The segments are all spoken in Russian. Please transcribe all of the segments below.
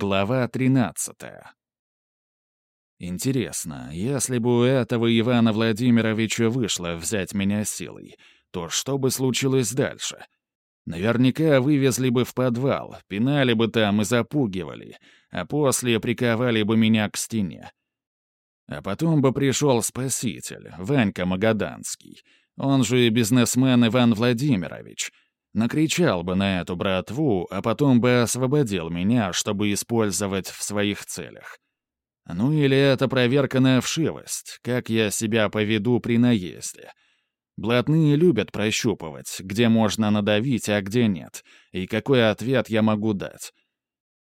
Глава 13. Интересно, если бы у этого Ивана Владимировича вышло взять меня силой, то что бы случилось дальше? Наверняка вывезли бы в подвал, пинали бы там и запугивали, а после приковали бы меня к стене. А потом бы пришел спаситель, Ванька Магаданский, он же бизнесмен Иван Владимирович — Накричал бы на эту братву, а потом бы освободил меня, чтобы использовать в своих целях. Ну или это проверка на вшивость, как я себя поведу при наезде. Блатные любят прощупывать, где можно надавить, а где нет, и какой ответ я могу дать.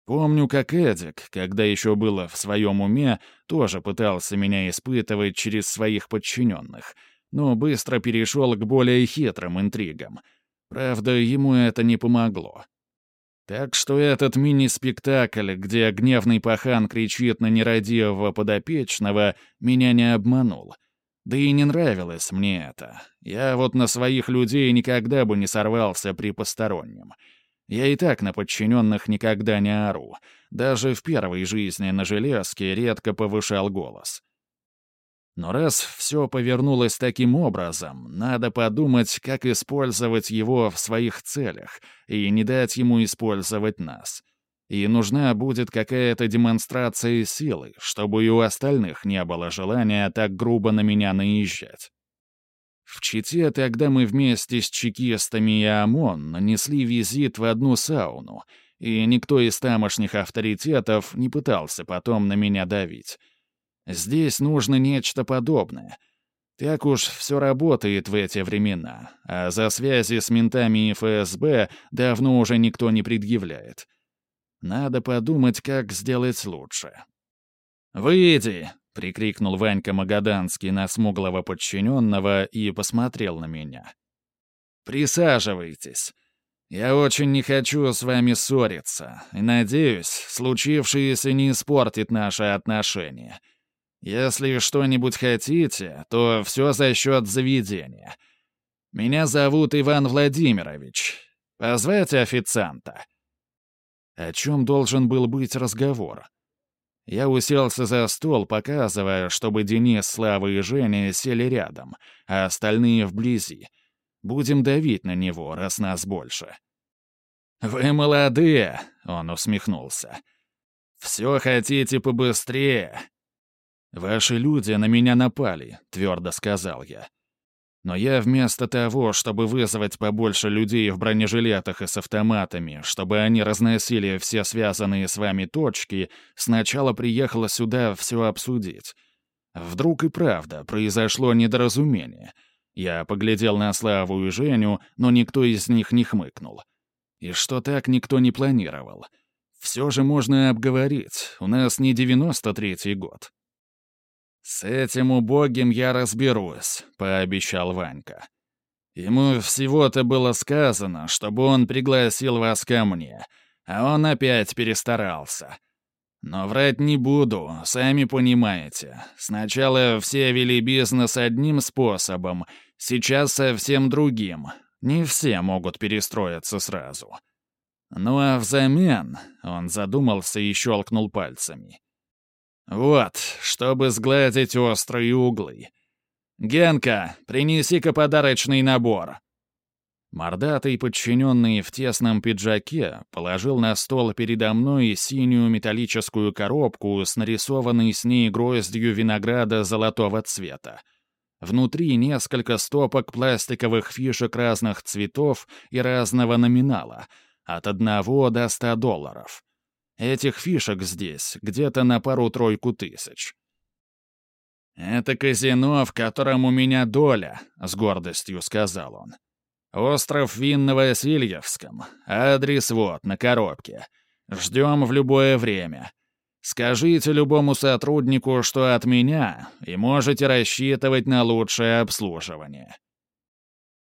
Помню, как Эдик, когда еще было в своем уме, тоже пытался меня испытывать через своих подчиненных, но быстро перешел к более хитрым интригам — Правда, ему это не помогло. Так что этот мини-спектакль, где гневный пахан кричит на нерадивого подопечного, меня не обманул. Да и не нравилось мне это. Я вот на своих людей никогда бы не сорвался при постороннем. Я и так на подчиненных никогда не ору. Даже в первой жизни на железке редко повышал голос. Но раз все повернулось таким образом, надо подумать, как использовать его в своих целях и не дать ему использовать нас. И нужна будет какая-то демонстрация силы, чтобы и у остальных не было желания так грубо на меня наезжать. В Чите тогда мы вместе с чекистами и ОМОН нанесли визит в одну сауну, и никто из тамошних авторитетов не пытался потом на меня давить. Здесь нужно нечто подобное. Так уж все работает в эти времена, а за связи с ментами и ФСБ давно уже никто не предъявляет. Надо подумать, как сделать лучше. «Выйди!» — прикрикнул Ванька Магаданский на смуглого подчиненного и посмотрел на меня. «Присаживайтесь. Я очень не хочу с вами ссориться, и надеюсь, случившееся не испортит наши отношения». Если что-нибудь хотите, то все за счет заведения. Меня зовут Иван Владимирович. Позвайте официанта». О чем должен был быть разговор? Я уселся за стол, показывая, чтобы Денис, Слава и Женя сели рядом, а остальные вблизи. Будем давить на него, раз нас больше. «Вы молодые», — он усмехнулся. «Все хотите побыстрее, «Ваши люди на меня напали», — твердо сказал я. Но я вместо того, чтобы вызвать побольше людей в бронежилетах и с автоматами, чтобы они разносили все связанные с вами точки, сначала приехала сюда все обсудить. Вдруг и правда произошло недоразумение. Я поглядел на Славу и Женю, но никто из них не хмыкнул. И что так никто не планировал. Все же можно обговорить, у нас не девяносто третий год. «С этим убогим я разберусь», — пообещал Ванька. «Ему всего-то было сказано, чтобы он пригласил вас ко мне, а он опять перестарался. Но врать не буду, сами понимаете. Сначала все вели бизнес одним способом, сейчас совсем другим. Не все могут перестроиться сразу». «Ну а взамен...» — он задумался и щелкнул пальцами. «Вот, чтобы сгладить острые углы. Генка, принеси-ка подарочный набор». Мордатый, подчиненный в тесном пиджаке, положил на стол передо мной синюю металлическую коробку с нарисованной с ней гроздью винограда золотого цвета. Внутри несколько стопок пластиковых фишек разных цветов и разного номинала, от одного до ста долларов. Этих фишек здесь где-то на пару-тройку тысяч. «Это казино, в котором у меня доля», — с гордостью сказал он. «Остров Вин на Васильевском. Адрес вот, на коробке. Ждем в любое время. Скажите любому сотруднику, что от меня, и можете рассчитывать на лучшее обслуживание».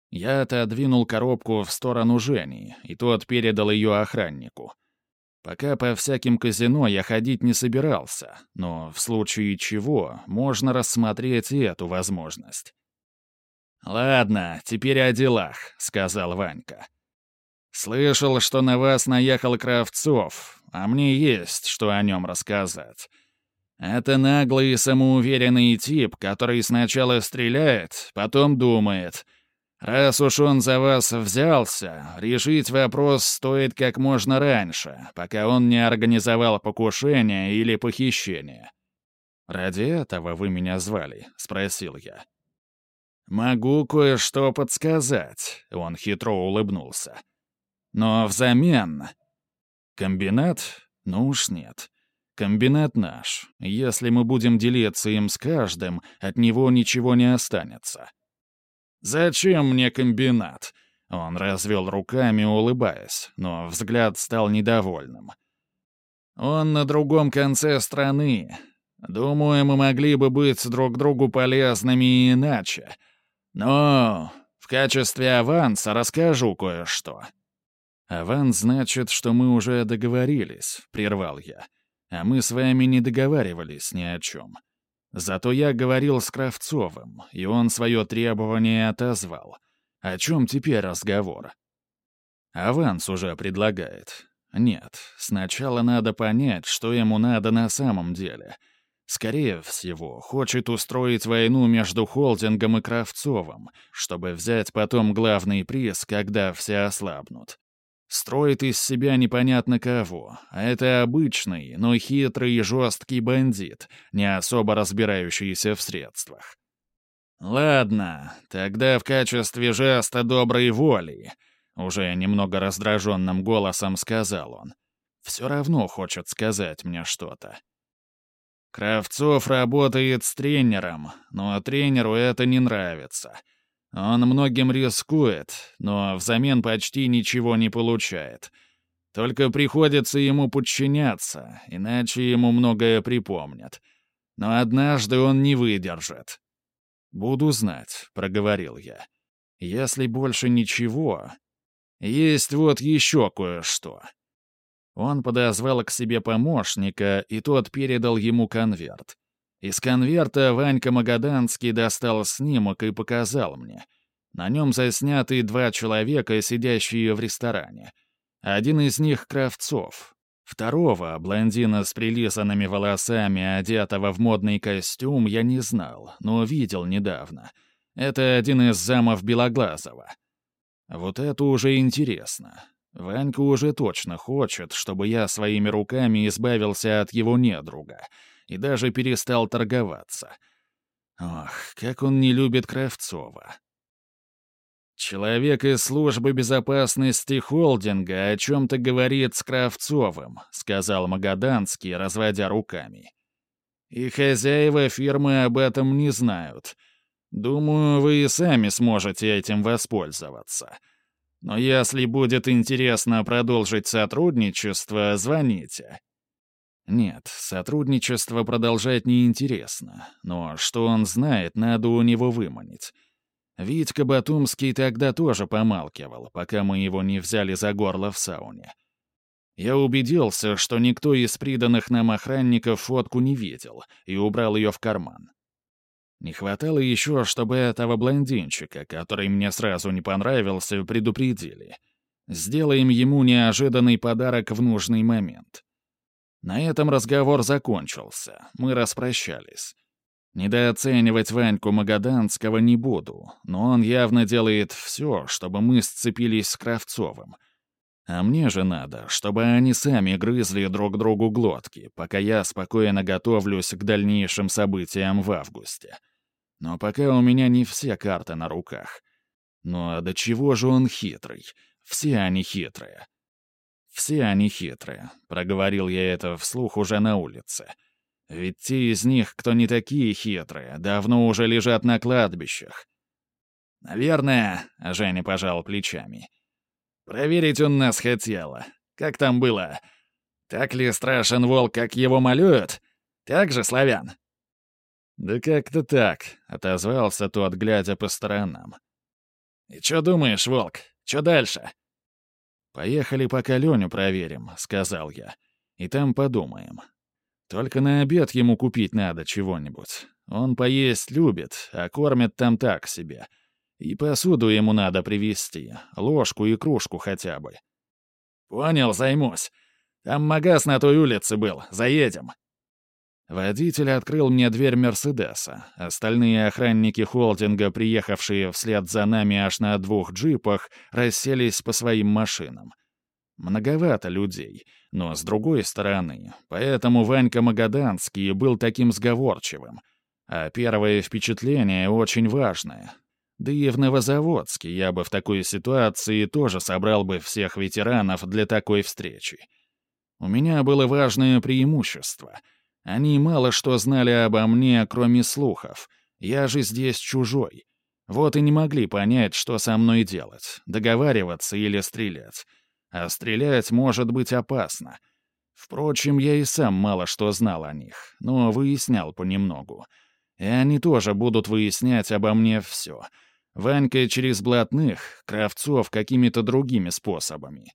Я отодвинул коробку в сторону Жени, и тот передал ее охраннику. Пока по всяким казино я ходить не собирался, но в случае чего можно рассмотреть и эту возможность. «Ладно, теперь о делах», — сказал Ванька. Слышал, что на вас наехал Кравцов, а мне есть, что о нем рассказать. Это наглый и самоуверенный тип, который сначала стреляет, потом думает. Раз уж он за вас взялся, решить вопрос стоит как можно раньше, пока он не организовал покушение или похищение. «Ради этого вы меня звали?» — спросил я. «Могу кое-что подсказать», — он хитро улыбнулся. «Но взамен...» «Комбинат? Ну уж нет. Комбинат наш. Если мы будем делиться им с каждым, от него ничего не останется». «Зачем мне комбинат?» Он развел руками, улыбаясь, но взгляд стал недовольным. «Он на другом конце страны. Думаю, мы могли бы быть друг другу полезными иначе. Но в качестве аванса расскажу кое-что». «Аванс значит, что мы уже договорились», — прервал я. «А мы с вами не договаривались ни о чем. Зато я говорил с Кравцовым, и он свое требование отозвал. О чем теперь разговор?» «Аванс уже предлагает. Нет, сначала надо понять, что ему надо на самом деле». Скорее всего, хочет устроить войну между холдингом и Кравцовым, чтобы взять потом главный приз, когда все ослабнут. Строит из себя непонятно кого, а это обычный, но хитрый и жесткий бандит, не особо разбирающийся в средствах. «Ладно, тогда в качестве жеста доброй воли», — уже немного раздраженным голосом сказал он. «Все равно хочет сказать мне что-то». Кравцов работает с тренером, но тренеру это не нравится — он многим рискует, но взамен почти ничего не получает. Только приходится ему подчиняться, иначе ему многое припомнят. Но однажды он не выдержит. «Буду знать», — проговорил я. «Если больше ничего...» «Есть вот еще кое-что». Он подозвал к себе помощника, и тот передал ему конверт. Из конверта Ванька Магаданский достал снимок и показал мне. На нем засняты два человека, сидящие в ресторане. Один из них — Кравцов. Второго, блондина с прилизанными волосами, одетого в модный костюм, я не знал, но видел недавно. Это один из замов Белоглазова. Вот это уже интересно. Ванька уже точно хочет, чтобы я своими руками избавился от его недруга — и даже перестал торговаться. Ох, как он не любит Кравцова. «Человек из службы безопасности холдинга о чем-то говорит с Кравцовым», — сказал Магаданский, разводя руками. «И хозяева фирмы об этом не знают. Думаю, вы и сами сможете этим воспользоваться. Но если будет интересно продолжить сотрудничество, звоните. Нет, сотрудничество продолжать неинтересно, но что он знает, надо у него выманить. Витька Батумский тогда тоже помалкивал, пока мы его не взяли за горло в сауне. Я убедился, что никто из приданных нам охранников фотку не видел, и убрал ее в карман. Не хватало еще, чтобы этого блондинчика, который мне сразу не понравился, предупредили. Сделаем ему неожиданный подарок в нужный момент. На этом разговор закончился, мы распрощались. Недооценивать Ваньку Магаданского не буду, но он явно делает все, чтобы мы сцепились с Кравцовым. А мне же надо, чтобы они сами грызли друг другу глотки, пока я спокойно готовлюсь к дальнейшим событиям в августе. Но пока у меня не все карты на руках. Ну а до чего же он хитрый? Все они хитрые. Все они хитрые. Проговорил я это вслух уже на улице. Ведь те из них, кто не такие хитрые, давно уже лежат на кладбищах. «Наверное», — Женя пожал плечами. «Проверить он нас хотела. Как там было? Так ли страшен волк, как его малюют? Так же, славян?» «Да как-то так», — отозвался тот, глядя по сторонам. «И что думаешь, волк? Что дальше?» «Поехали пока Леню проверим», — сказал я. «И там подумаем. Только на обед ему купить надо чего-нибудь. Он поесть любит, а кормят там так себе. И посуду ему надо привезти, ложку и кружку хотя бы. «Понял, займусь. Там магаз на той улице был. Заедем». Водитель открыл мне дверь «Мерседеса». Остальные охранники холдинга, приехавшие вслед за нами аж на двух джипах, расселись по своим машинам. Многовато людей, но с другой стороны, поэтому Ванька Магаданский был таким сговорчивым. А первое впечатление очень важное. Да и в Новозаводске я бы в такой ситуации тоже собрал бы всех ветеранов для такой встречи. У меня было важное преимущество — они мало что знали обо мне, кроме слухов. Я же здесь чужой. Вот и не могли понять, что со мной делать, договариваться или стрелять. А стрелять может быть опасно. Впрочем, я и сам мало что знал о них, но выяснял понемногу. И они тоже будут выяснять обо мне все. Ванька через блатных, Кравцов какими-то другими способами.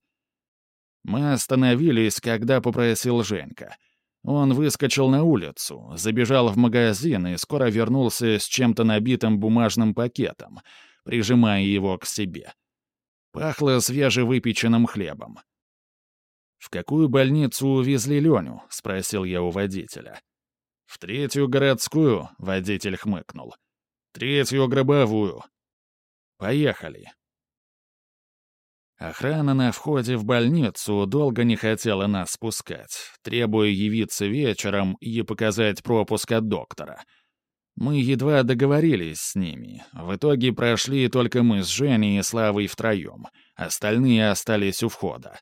Мы остановились, когда попросил Женька — он выскочил на улицу, забежал в магазин и скоро вернулся с чем-то набитым бумажным пакетом, прижимая его к себе. Пахло свежевыпеченным хлебом. «В какую больницу увезли Леню?» — спросил я у водителя. «В третью городскую», — водитель хмыкнул. «Третью гробовую». «Поехали». Охрана на входе в больницу долго не хотела нас спускать, требуя явиться вечером и показать пропуск от доктора. Мы едва договорились с ними. В итоге прошли только мы с Женей и Славой втроем. Остальные остались у входа.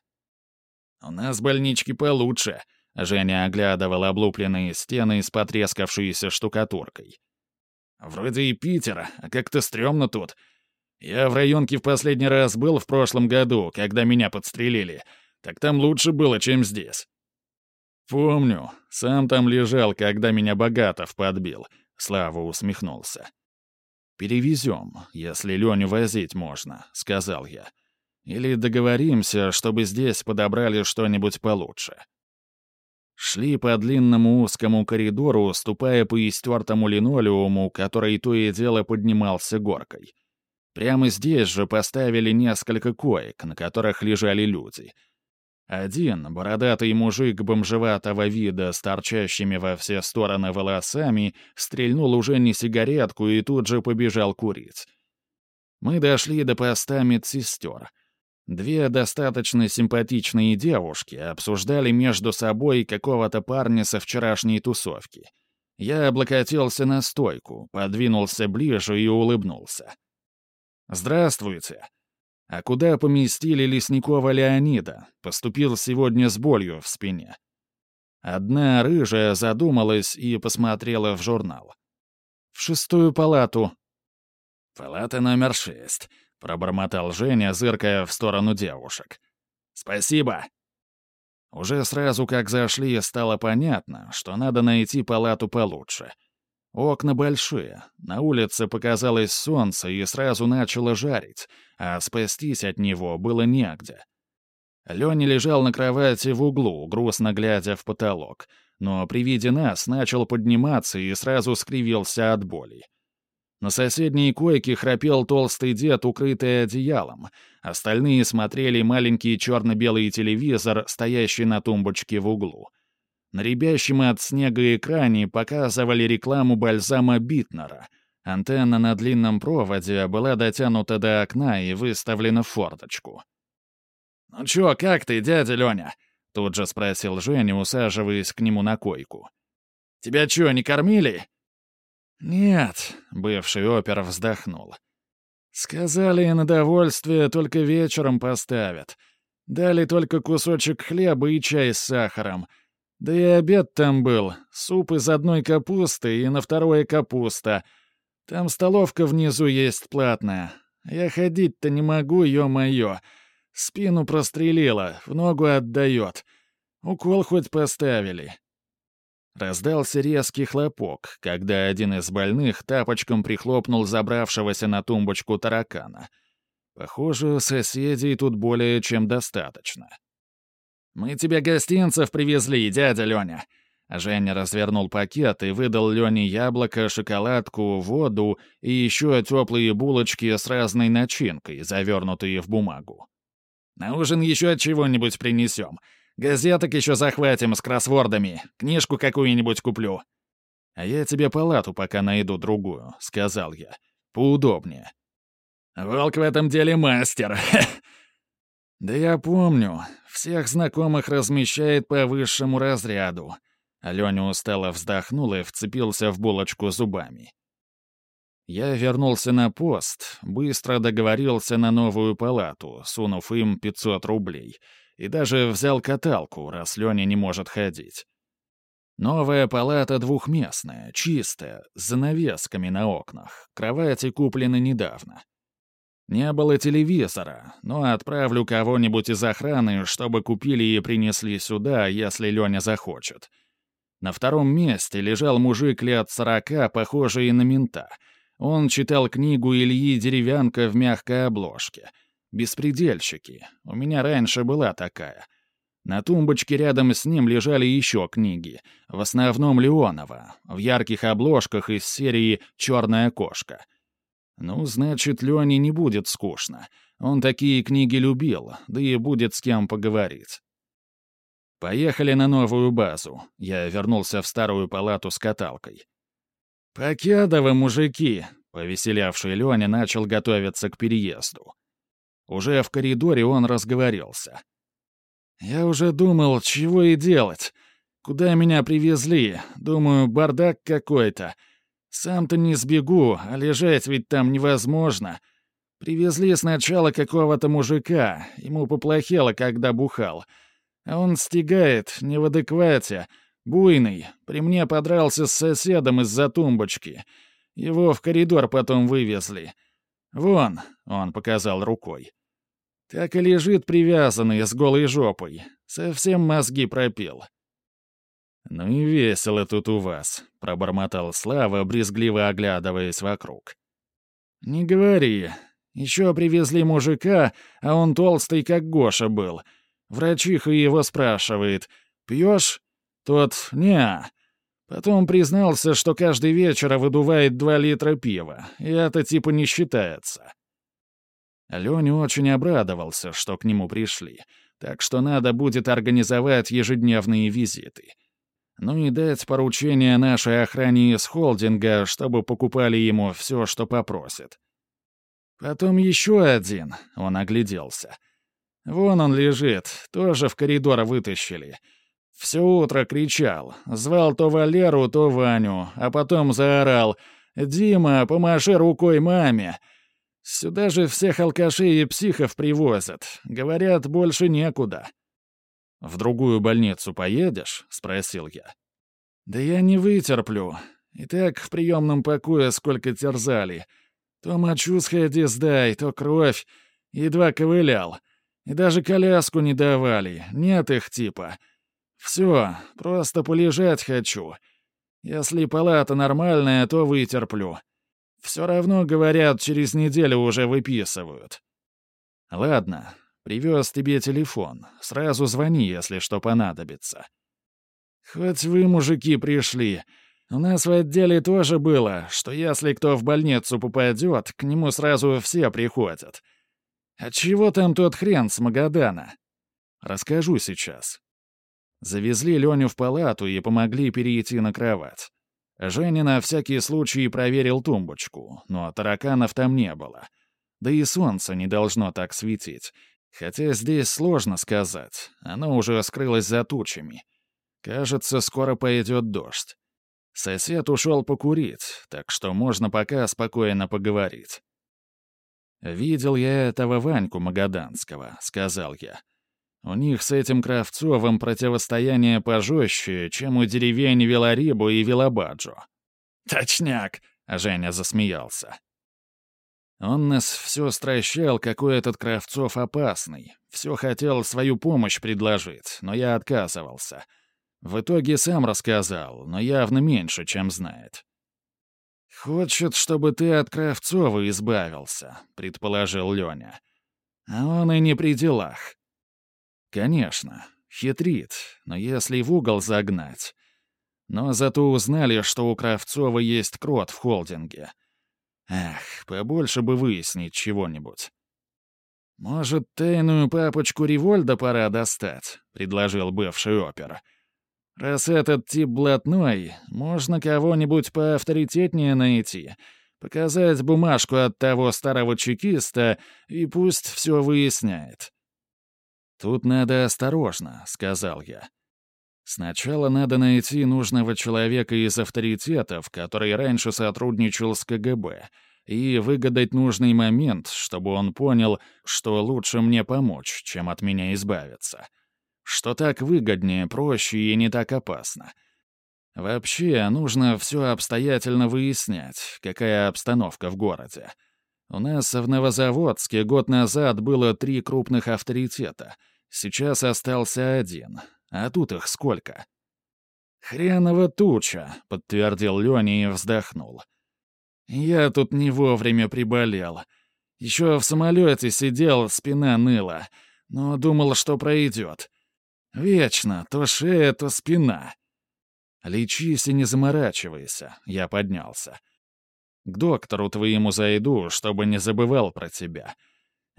«У нас больнички получше», — Женя оглядывал облупленные стены с потрескавшейся штукатуркой. «Вроде и Питер, а как-то стрёмно тут. Я в районке в последний раз был в прошлом году, когда меня подстрелили. Так там лучше было, чем здесь. Помню, сам там лежал, когда меня Богатов подбил. Слава усмехнулся. «Перевезем, если Леню возить можно», — сказал я. «Или договоримся, чтобы здесь подобрали что-нибудь получше». Шли по длинному узкому коридору, ступая по истертому линолеуму, который то и дело поднимался горкой. Прямо здесь же поставили несколько коек, на которых лежали люди. Один, бородатый мужик бомжеватого вида с торчащими во все стороны волосами, стрельнул уже не сигаретку и тут же побежал курить. Мы дошли до поста медсестер. Две достаточно симпатичные девушки обсуждали между собой какого-то парня со вчерашней тусовки. Я облокотился на стойку, подвинулся ближе и улыбнулся. «Здравствуйте. А куда поместили Лесникова Леонида? Поступил сегодня с болью в спине». Одна рыжая задумалась и посмотрела в журнал. «В шестую палату». «Палата номер шесть», — пробормотал Женя, зыркая в сторону девушек. «Спасибо». Уже сразу, как зашли, стало понятно, что надо найти палату получше — Окна большие, на улице показалось солнце и сразу начало жарить, а спастись от него было негде. Леня лежал на кровати в углу, грустно глядя в потолок, но при виде нас начал подниматься и сразу скривился от боли. На соседней койке храпел толстый дед, укрытый одеялом. Остальные смотрели маленький черно-белый телевизор, стоящий на тумбочке в углу. На рябящем от снега экране показывали рекламу бальзама Битнера. Антенна на длинном проводе была дотянута до окна и выставлена в форточку. «Ну чё, как ты, дядя Лёня?» — тут же спросил Женя, усаживаясь к нему на койку. «Тебя чё, не кормили?» «Нет», — бывший опер вздохнул. «Сказали, на довольствие только вечером поставят. Дали только кусочек хлеба и чай с сахаром, да и обед там был. Суп из одной капусты и на второе капуста. Там столовка внизу есть платная. Я ходить-то не могу, ё-моё. Спину прострелила, в ногу отдает. Укол хоть поставили. Раздался резкий хлопок, когда один из больных тапочком прихлопнул забравшегося на тумбочку таракана. Похоже, соседей тут более чем достаточно. «Мы тебе гостинцев привезли, дядя Леня. Женя развернул пакет и выдал Лене яблоко, шоколадку, воду и еще теплые булочки с разной начинкой, завернутые в бумагу. «На ужин еще чего-нибудь принесем. Газеток еще захватим с кроссвордами. Книжку какую-нибудь куплю». «А я тебе палату пока найду другую», — сказал я. «Поудобнее». «Волк в этом деле мастер», «Да я помню. Всех знакомых размещает по высшему разряду». Аленя устало вздохнул и вцепился в булочку зубами. Я вернулся на пост, быстро договорился на новую палату, сунув им 500 рублей, и даже взял каталку, раз Леня не может ходить. Новая палата двухместная, чистая, с занавесками на окнах, кровати куплены недавно. Не было телевизора, но отправлю кого-нибудь из охраны, чтобы купили и принесли сюда, если Леня захочет. На втором месте лежал мужик лет сорока, похожий на мента. Он читал книгу Ильи Деревянка в мягкой обложке. «Беспредельщики». У меня раньше была такая. На тумбочке рядом с ним лежали еще книги, в основном Леонова, в ярких обложках из серии «Черная кошка». Ну, значит, Лене не будет скучно. Он такие книги любил, да и будет с кем поговорить. Поехали на новую базу. Я вернулся в старую палату с каталкой. «Покедовы, мужики!» — повеселявший Леня начал готовиться к переезду. Уже в коридоре он разговорился. «Я уже думал, чего и делать. Куда меня привезли? Думаю, бардак какой-то. Сам-то не сбегу, а лежать ведь там невозможно. Привезли сначала какого-то мужика, ему поплохело, когда бухал. А он стегает, не в адеквате, буйный. При мне подрался с соседом из-за тумбочки. Его в коридор потом вывезли. «Вон», — он показал рукой. Так и лежит привязанный с голой жопой. Совсем мозги пропил. «Ну и весело тут у вас», — пробормотал Слава, брезгливо оглядываясь вокруг. «Не говори. Еще привезли мужика, а он толстый, как Гоша был. Врачиха его спрашивает, «Пьешь?» Тот «не». Потом признался, что каждый вечер выдувает два литра пива, и это типа не считается. Леня очень обрадовался, что к нему пришли, так что надо будет организовать ежедневные визиты ну и дать поручение нашей охране из холдинга, чтобы покупали ему все, что попросит. Потом еще один, он огляделся. Вон он лежит, тоже в коридор вытащили. Все утро кричал, звал то Валеру, то Ваню, а потом заорал «Дима, помаши рукой маме!» Сюда же всех алкашей и психов привозят. Говорят, больше некуда. «В другую больницу поедешь?» — спросил я. «Да я не вытерплю. И так в приемном покое сколько терзали. То мочу сходи сдай, то кровь. Едва ковылял. И даже коляску не давали. Нет их типа. Все, просто полежать хочу. Если палата нормальная, то вытерплю. Все равно, говорят, через неделю уже выписывают. Ладно, Привез тебе телефон. Сразу звони, если что понадобится. Хоть вы, мужики, пришли. У нас в отделе тоже было, что если кто в больницу попадет, к нему сразу все приходят. А чего там тот хрен с Магадана? Расскажу сейчас. Завезли Леню в палату и помогли перейти на кровать. Женя на всякий случай проверил тумбочку, но тараканов там не было. Да и солнце не должно так светить, Хотя здесь сложно сказать, оно уже скрылось за тучами. Кажется, скоро пойдет дождь. Сосед ушел покурить, так что можно пока спокойно поговорить. «Видел я этого Ваньку Магаданского», — сказал я. «У них с этим Кравцовым противостояние пожестче, чем у деревень Веларибу и Велобаджо». «Точняк», — Женя засмеялся. Он нас все стращал, какой этот Кравцов опасный. Все хотел свою помощь предложить, но я отказывался. В итоге сам рассказал, но явно меньше, чем знает. «Хочет, чтобы ты от Кравцова избавился», — предположил Леня. «А он и не при делах». «Конечно, хитрит, но если в угол загнать...» Но зато узнали, что у Кравцова есть крот в холдинге. Эх, побольше бы выяснить чего-нибудь. «Может, тайную папочку Револьда пора достать?» — предложил бывший опер. «Раз этот тип блатной, можно кого-нибудь поавторитетнее найти, показать бумажку от того старого чекиста, и пусть все выясняет». «Тут надо осторожно», — сказал я. «Сначала надо найти нужного человека из авторитетов, который раньше сотрудничал с КГБ, и выгадать нужный момент, чтобы он понял, что лучше мне помочь, чем от меня избавиться. Что так выгоднее, проще и не так опасно. Вообще, нужно все обстоятельно выяснять, какая обстановка в городе. У нас в Новозаводске год назад было три крупных авторитета. Сейчас остался один. А тут их сколько? «Хренова туча», — подтвердил Леня и вздохнул. Я тут не вовремя приболел. Еще в самолете сидел, спина ныла, но думал, что пройдет. Вечно то шея, то спина. Лечись и не заморачивайся, я поднялся. К доктору твоему зайду, чтобы не забывал про тебя.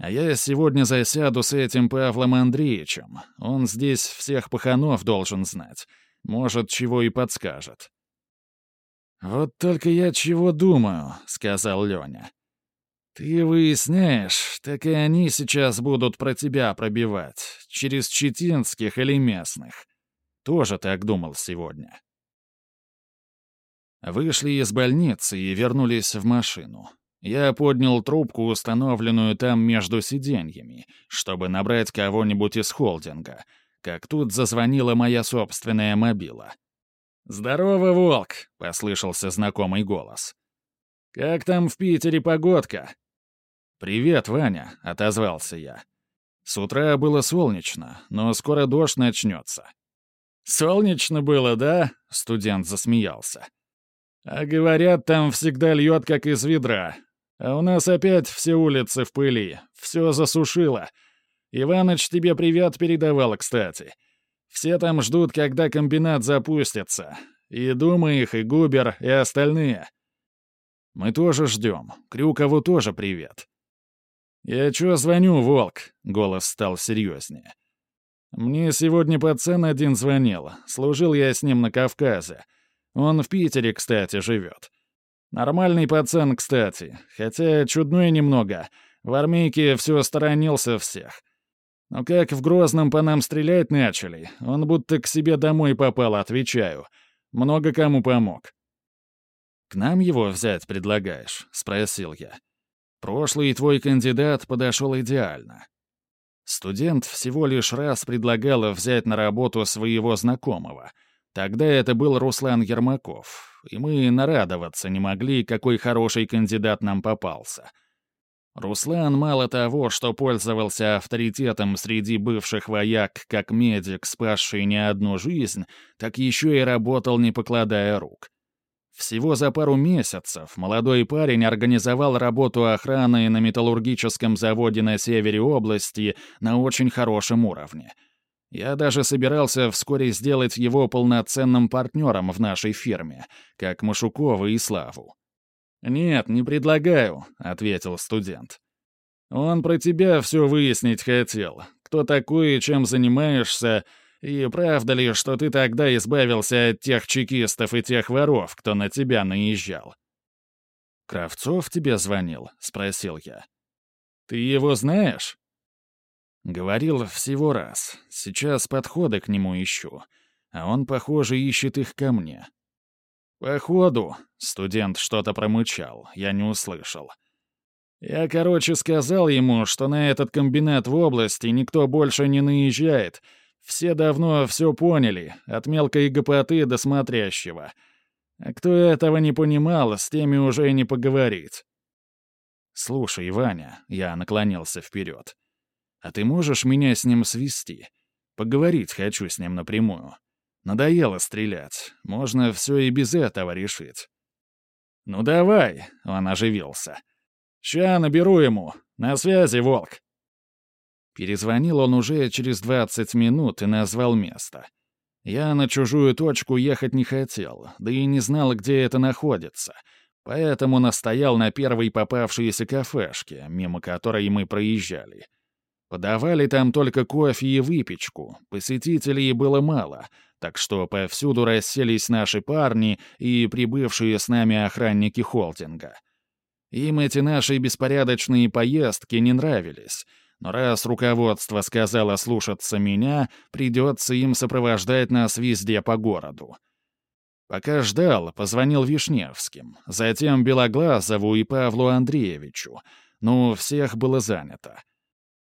А я сегодня засяду с этим Павлом Андреевичем. Он здесь всех паханов должен знать. Может, чего и подскажет. «Вот только я чего думаю», — сказал Леня. «Ты выясняешь, так и они сейчас будут про тебя пробивать, через читинских или местных. Тоже так думал сегодня». Вышли из больницы и вернулись в машину. Я поднял трубку, установленную там между сиденьями, чтобы набрать кого-нибудь из холдинга, как тут зазвонила моя собственная мобила. «Здорово, Волк!» — послышался знакомый голос. «Как там в Питере погодка?» «Привет, Ваня», — отозвался я. С утра было солнечно, но скоро дождь начнется. «Солнечно было, да?» — студент засмеялся. «А говорят, там всегда льет, как из ведра. А у нас опять все улицы в пыли, все засушило. Иваныч тебе привет передавал, кстати. Все там ждут, когда комбинат запустится. И Дума их, и Губер, и остальные. Мы тоже ждем. Крюкову тоже привет. «Я чё звоню, Волк?» — голос стал серьезнее. «Мне сегодня пацан один звонил. Служил я с ним на Кавказе. Он в Питере, кстати, живет. Нормальный пацан, кстати, хотя чудной немного. В армейке все сторонился всех. Но как в Грозном по нам стрелять начали, он будто к себе домой попал, отвечаю. Много кому помог. «К нам его взять предлагаешь?» — спросил я. «Прошлый твой кандидат подошел идеально. Студент всего лишь раз предлагал взять на работу своего знакомого. Тогда это был Руслан Ермаков, и мы нарадоваться не могли, какой хороший кандидат нам попался — Руслан мало того, что пользовался авторитетом среди бывших вояк как медик, спасший не одну жизнь, так еще и работал, не покладая рук. Всего за пару месяцев молодой парень организовал работу охраны на металлургическом заводе на севере области на очень хорошем уровне. Я даже собирался вскоре сделать его полноценным партнером в нашей фирме, как Машукова и Славу. «Нет, не предлагаю», — ответил студент. «Он про тебя все выяснить хотел. Кто такой и чем занимаешься, и правда ли, что ты тогда избавился от тех чекистов и тех воров, кто на тебя наезжал?» «Кравцов тебе звонил?» — спросил я. «Ты его знаешь?» Говорил всего раз. Сейчас подходы к нему ищу. А он, похоже, ищет их ко мне. «Походу», — студент что-то промычал, я не услышал. «Я, короче, сказал ему, что на этот комбинат в области никто больше не наезжает. Все давно все поняли, от мелкой гопоты до смотрящего. А кто этого не понимал, с теми уже не поговорить». «Слушай, Ваня», — я наклонился вперед, — «а ты можешь меня с ним свести? Поговорить хочу с ним напрямую». Надоело стрелять. Можно все и без этого решить. «Ну давай», — он оживился. «Ща наберу ему. На связи, Волк». Перезвонил он уже через 20 минут и назвал место. Я на чужую точку ехать не хотел, да и не знал, где это находится, поэтому настоял на первой попавшейся кафешке, мимо которой мы проезжали. Подавали там только кофе и выпечку, посетителей было мало, так что повсюду расселись наши парни и прибывшие с нами охранники холдинга. Им эти наши беспорядочные поездки не нравились, но раз руководство сказало слушаться меня, придется им сопровождать нас везде по городу. Пока ждал, позвонил Вишневским, затем Белоглазову и Павлу Андреевичу, но всех было занято.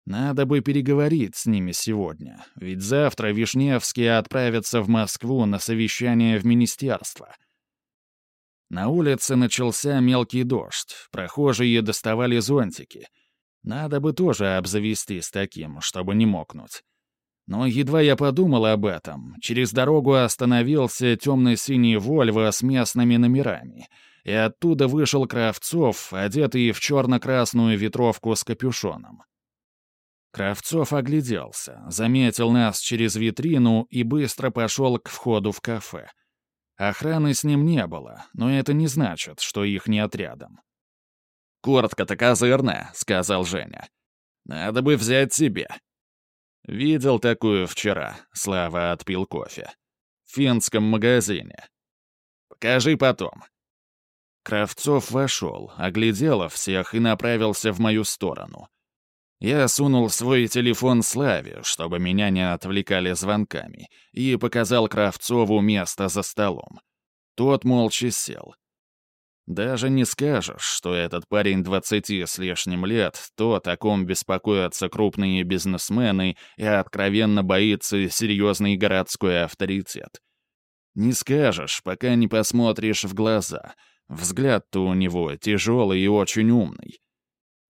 Надо бы переговорить с ними сегодня, ведь завтра Вишневские отправятся в Москву на совещание в министерство. На улице начался мелкий дождь, прохожие доставали зонтики. Надо бы тоже обзавестись таким, чтобы не мокнуть. Но едва я подумал об этом, через дорогу остановился темно-синий «Вольво» с местными номерами, и оттуда вышел Кравцов, одетый в черно-красную ветровку с капюшоном. Кравцов огляделся, заметил нас через витрину и быстро пошел к входу в кафе. Охраны с ним не было, но это не значит, что их не отрядом. «Коротко-то козырная», — сказал Женя. «Надо бы взять себе». Видел такую вчера, Слава отпил кофе. В финском магазине. «Покажи потом». Кравцов вошел, оглядел всех и направился в мою сторону. Я сунул свой телефон Славе, чтобы меня не отвлекали звонками, и показал Кравцову место за столом. Тот молча сел. Даже не скажешь, что этот парень двадцати с лишним лет, то о ком беспокоятся крупные бизнесмены и откровенно боится серьезный городской авторитет. Не скажешь, пока не посмотришь в глаза. Взгляд-то у него тяжелый и очень умный.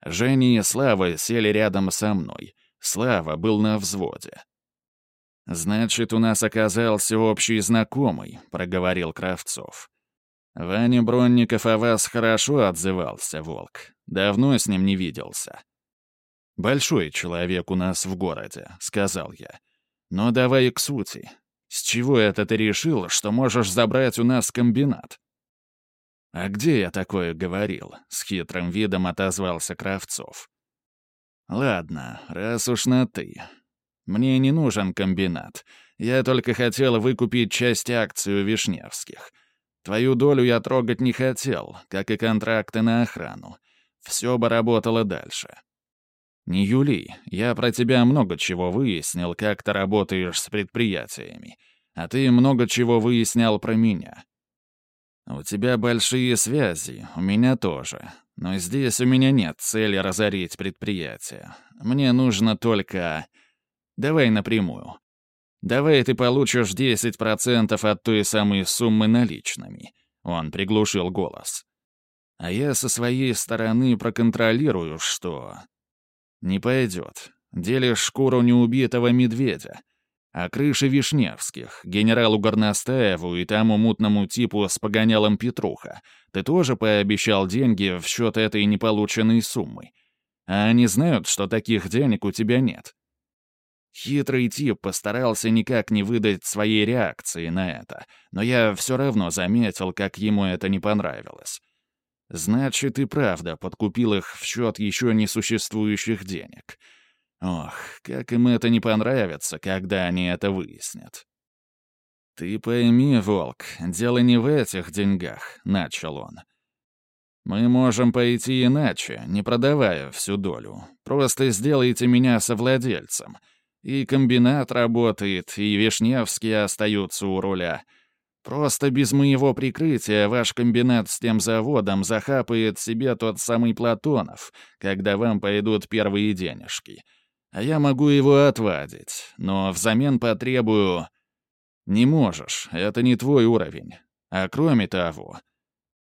Женя и Слава сели рядом со мной. Слава был на взводе. «Значит, у нас оказался общий знакомый», — проговорил Кравцов. «Ваня Бронников о вас хорошо отзывался, Волк. Давно с ним не виделся». «Большой человек у нас в городе», — сказал я. «Но давай к сути. С чего это ты решил, что можешь забрать у нас комбинат?» «А где я такое говорил?» — с хитрым видом отозвался Кравцов. «Ладно, раз уж на «ты». Мне не нужен комбинат. Я только хотел выкупить часть акций у Вишневских. Твою долю я трогать не хотел, как и контракты на охрану. Все бы работало дальше. Не Юли, я про тебя много чего выяснил, как ты работаешь с предприятиями. А ты много чего выяснял про меня. «У тебя большие связи, у меня тоже. Но здесь у меня нет цели разорить предприятие. Мне нужно только... Давай напрямую. Давай ты получишь 10% от той самой суммы наличными». Он приглушил голос. «А я со своей стороны проконтролирую, что...» «Не пойдет. Делишь шкуру неубитого медведя. А крыши Вишневских, генералу Горностаеву и тому мутному типу с погонялом Петруха, ты тоже пообещал деньги в счет этой неполученной суммы. А они знают, что таких денег у тебя нет. Хитрый тип постарался никак не выдать своей реакции на это, но я все равно заметил, как ему это не понравилось. Значит, и правда подкупил их в счет еще не существующих денег — Ох, как им это не понравится, когда они это выяснят. «Ты пойми, Волк, дело не в этих деньгах», — начал он. «Мы можем пойти иначе, не продавая всю долю. Просто сделайте меня совладельцем. И комбинат работает, и Вишневские остаются у руля. Просто без моего прикрытия ваш комбинат с тем заводом захапает себе тот самый Платонов, когда вам пойдут первые денежки а я могу его отвадить, но взамен потребую... Не можешь, это не твой уровень. А кроме того...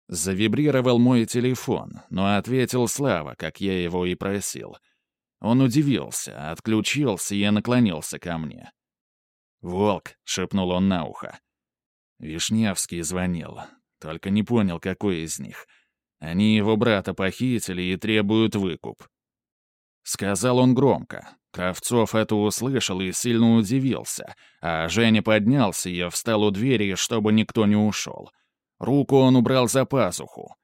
Завибрировал мой телефон, но ответил Слава, как я его и просил. Он удивился, отключился и наклонился ко мне. «Волк», — шепнул он на ухо. Вишневский звонил, только не понял, какой из них. Они его брата похитили и требуют выкуп. Сказал он громко, Кравцов это услышал и сильно удивился, а Женя поднялся и встал у двери, чтобы никто не ушел. Руку он убрал за пазуху.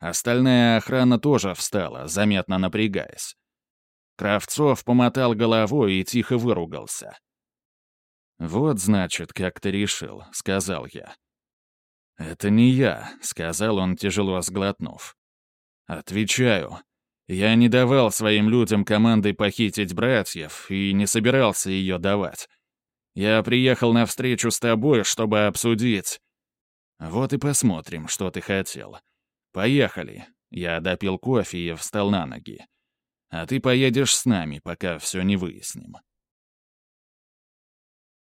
Остальная охрана тоже встала, заметно напрягаясь. Кравцов помотал головой и тихо выругался. «Вот, значит, как ты решил», — сказал я. «Это не я», — сказал он, тяжело сглотнув. «Отвечаю. Я не давал своим людям команды похитить братьев и не собирался ее давать. Я приехал на встречу с тобой, чтобы обсудить. Вот и посмотрим, что ты хотел. Поехали». Я допил кофе и встал на ноги. «А ты поедешь с нами, пока все не выясним».